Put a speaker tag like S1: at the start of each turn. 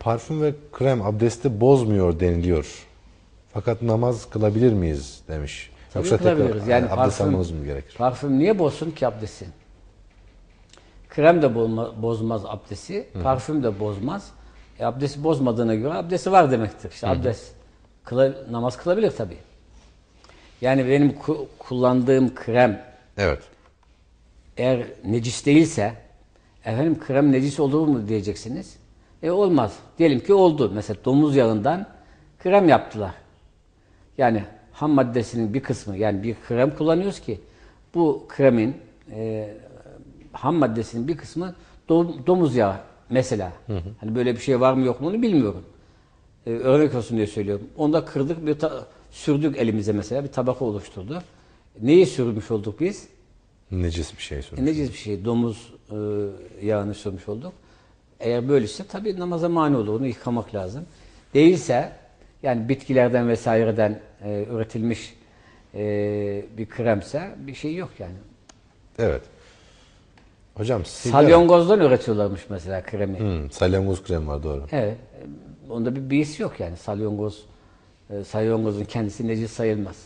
S1: parfüm ve krem abdesti bozmuyor deniliyor. Fakat namaz kılabilir miyiz demiş.
S2: Tabii
S1: Yoksa tekrar
S2: kılabiliriz. Yani
S1: abdest
S2: parfüm,
S1: almamız mı gerekir?
S2: parfüm niye bozsun ki abdesti? Krem de bozma- bozmaz abdesti, parfüm de bozmaz. E, abdesti bozmadığına göre abdesti var demektir. İşte abdest kıla- namaz kılabilir tabii. Yani benim ku- kullandığım krem
S1: Evet.
S2: eğer necis değilse efendim krem necis olur mu diyeceksiniz. E olmaz. Diyelim ki oldu. Mesela domuz yağından krem yaptılar. Yani ham maddesinin bir kısmı yani bir krem kullanıyoruz ki bu kremin e, ham maddesinin bir kısmı dom- domuz yağı mesela. Hani böyle bir şey var mı yok mu onu bilmiyorum. E, örnek olsun diye söylüyorum. Onda kırdık bir sürdük elimize mesela bir tabaka oluşturdu. Neyi sürmüş olduk biz?
S1: Necis bir şey
S2: E,
S1: söylüyor.
S2: neciz bir şey. Domuz e, yağını sürmüş olduk. Eğer böyleyse tabii namaza mani olur. Onu yıkamak lazım. Değilse yani bitkilerden vesaireden e, üretilmiş e, bir kremse bir şey yok yani.
S1: Evet. Hocam sigara-
S2: Salyangozdan üretiyorlarmış mesela kremi.
S1: Hmm, salyangoz krem var doğru.
S2: Evet. Onda bir beis yok yani. Salyangoz, e, salyangozun kendisi necis sayılmaz.